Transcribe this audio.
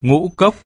ngũ cốc.